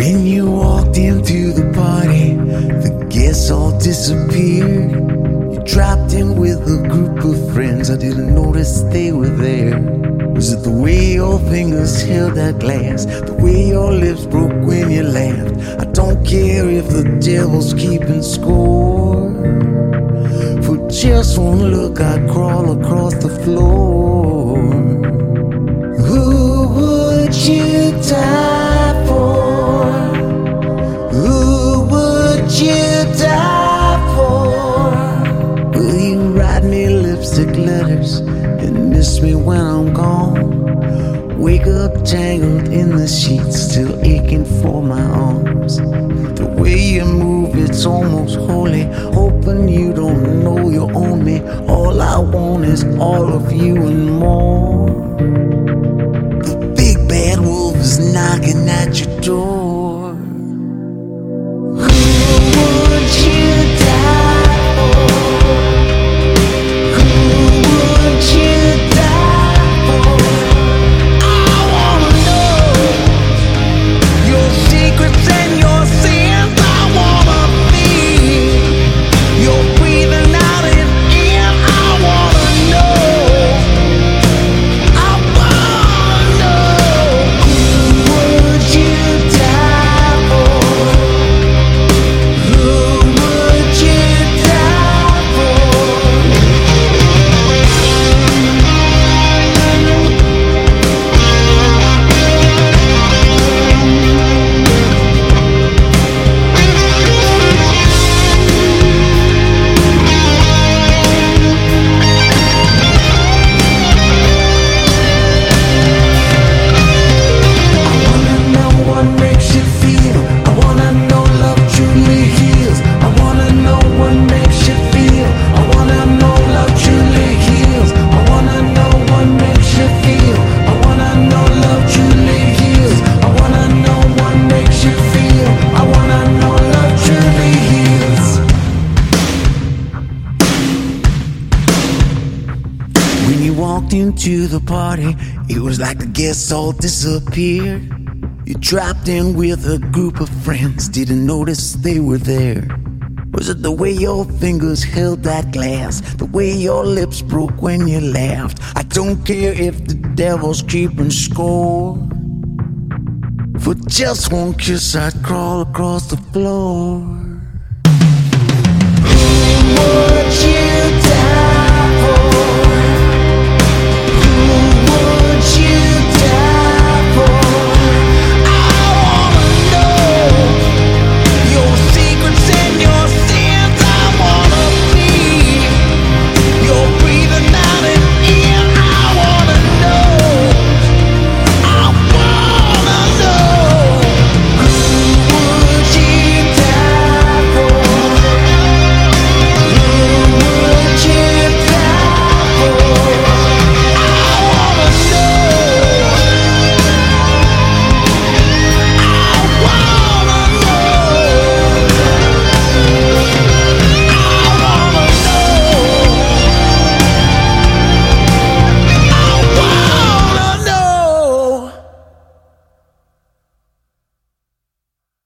When you walked into the party, the guests all disappeared. You dropped in with a group of friends. I didn't notice they were there. Was it the way your fingers held that glass? The way your lips broke when you laughed? I don't care if the devil's keeping score. For just one look, I'd crawl across the floor. Me when I'm gone? Wake up tangled in the sheets, still aching for my arms. The way you move, it's almost holy. Hoping you don't know you own me. All I want is all of you and more. The big bad wolf is knocking at your door. Walked into the party, it was like the guests all disappeared. You dropped in with a group of friends, didn't notice they were there. Was it the way your fingers held that glass? The way your lips broke when you laughed? I don't care if the devil's keeping score. For just one kiss, I'd crawl across the floor.